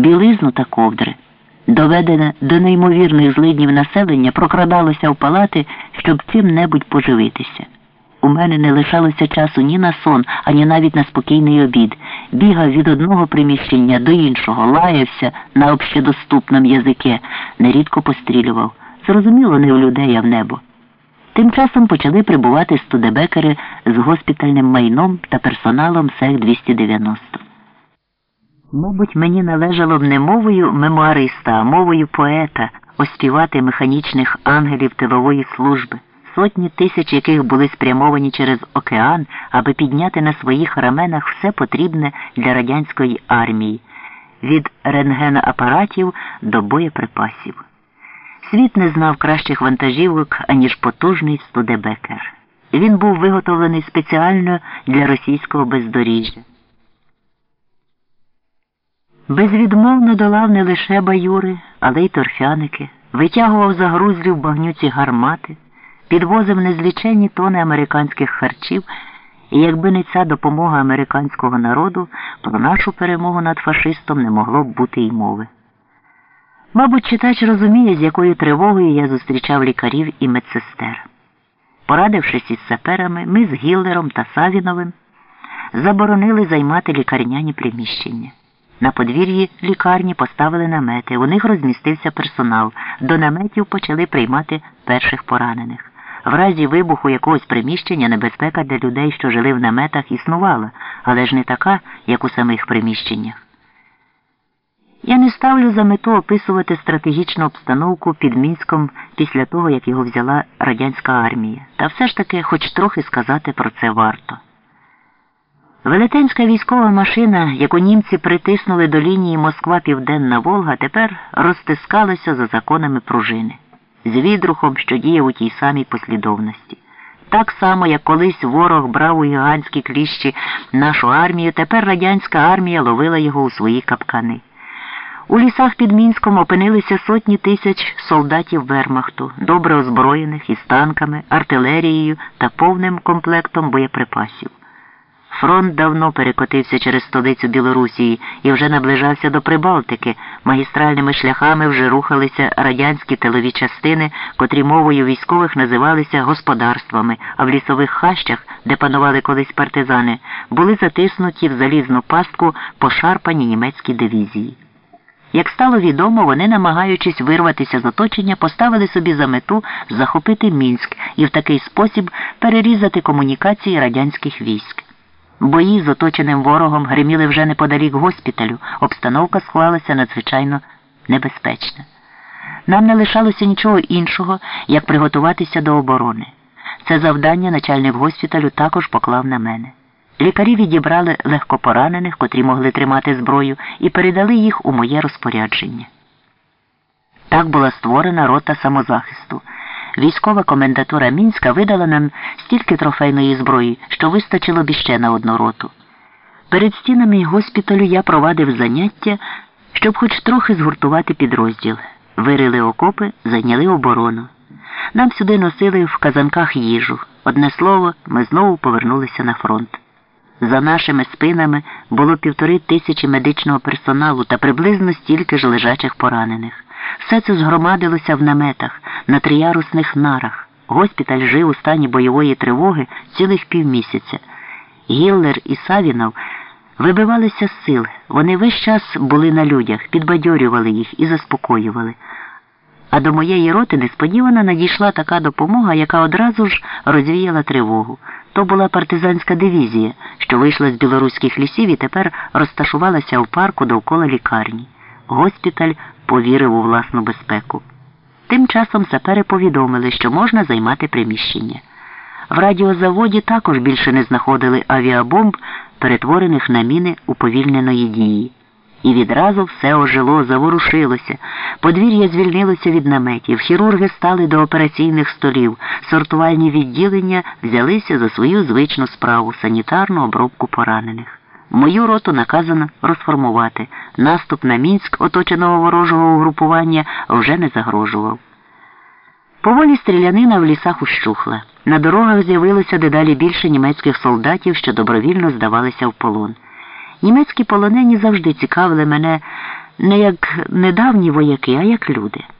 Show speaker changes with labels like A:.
A: білизну та ковдри. Доведене до неймовірних злиднів населення прокрадалося в палати, щоб чим-небудь поживитися. У мене не лишалося часу ні на сон, ані навіть на спокійний обід. Бігав від одного приміщення до іншого, лаявся на общедоступному язике, нерідко пострілював. Зрозуміло, не в людей, а в небо. Тим часом почали прибувати студебекери з госпітальним майном та персоналом СЕК 290. Мабуть, мені належало б не мовою мемуариста, а мовою поета оспівати механічних ангелів тилової служби, сотні тисяч яких були спрямовані через океан, аби підняти на своїх раменах все потрібне для радянської армії, від рентгеноапаратів до боєприпасів. Світ не знав кращих вантажівок, аніж потужний студебекер. Він був виготовлений спеціально для російського бездоріжжя. Безвідмовно долав не лише баюри, але й торфяники, витягував загрузлі в багнюці гармати, підвозив незліченні тони американських харчів, і якби не ця допомога американського народу, про нашу перемогу над фашистом не могло б бути й мови. Мабуть, читач розуміє, з якою тривогою я зустрічав лікарів і медсестер. Порадившись із саперами, ми з Гіллером та Савіновим заборонили займати лікарняні приміщення. На подвір'ї лікарні поставили намети, у них розмістився персонал. До наметів почали приймати перших поранених. В разі вибуху якогось приміщення небезпека для людей, що жили в наметах, існувала, але ж не така, як у самих приміщеннях. Я не ставлю за мету описувати стратегічну обстановку під Мінськом після того, як його взяла радянська армія, та все ж таки хоч трохи сказати про це варто. Велетенська військова машина, яку німці притиснули до лінії Москва Південна Волга, тепер розтискалася за законами пружини, з відрухом, що діяв у тій самій послідовності. Так само, як колись ворог брав у гігантські кліщі нашу армію, тепер радянська армія ловила його у свої капкани. У лісах під Мінськом опинилися сотні тисяч солдатів Вермахту, добре озброєних із танками, артилерією та повним комплектом боєприпасів. Фронт давно перекотився через столицю Білорусії і вже наближався до Прибалтики. Магістральними шляхами вже рухалися радянські тилові частини, котрі мовою військових називалися господарствами, а в лісових хащах, де панували колись партизани, були затиснуті в залізну пастку пошарпані німецькі дивізії. Як стало відомо, вони, намагаючись вирватися з оточення, поставили собі за мету захопити Мінськ і в такий спосіб перерізати комунікації радянських військ. Бої з оточеним ворогом гриміли вже неподалік госпіталю. Обстановка склалася надзвичайно небезпечна. Нам не лишалося нічого іншого, як приготуватися до оборони. Це завдання начальник госпіталю також поклав на мене. Лікарі відібрали легкопоранених, котрі могли тримати зброю, і передали їх у моє розпорядження. Так була створена рота самозахисту. Військова комендатура Мінська видала нам стільки трофейної зброї, що вистачило б іще на одну роту. Перед стінами госпіталю я провадив заняття, щоб хоч трохи згуртувати підрозділ. Вирили окопи, зайняли оборону. Нам сюди носили в казанках їжу. Одне слово, ми знову повернулися на фронт. За нашими спинами було півтори тисячі медичного персоналу та приблизно стільки ж лежачих поранених. Все це згромадилося в наметах, на триярусних нарах. Госпіталь жив у стані бойової тривоги цілих півмісяця. Гіллер і Савінов вибивалися з сил. Вони весь час були на людях, підбадьорювали їх і заспокоювали. А до моєї роти несподівано надійшла така допомога, яка одразу ж розвіяла тривогу. То була партизанська дивізія, що вийшла з білоруських лісів і тепер розташувалася в парку довкола лікарні. Госпіталь повірив у власну безпеку. Тим часом сапери повідомили, що можна займати приміщення. В радіозаводі також більше не знаходили авіабомб, перетворених на міни уповільненої дії. І відразу все ожило, заворушилося. Подвір'я звільнилося від наметів, хірурги стали до операційних столів, сортувальні відділення взялися за свою звичну справу санітарну обробку поранених. Мою роту наказано розформувати. Наступ на Мінськ, оточеного ворожого угрупування, вже не загрожував. Поволі стрілянина в лісах ущухла. На дорогах з'явилося дедалі більше німецьких солдатів, що добровільно здавалися в полон. Німецькі полонені завжди цікавили мене Не як недавні вояки, а як люди.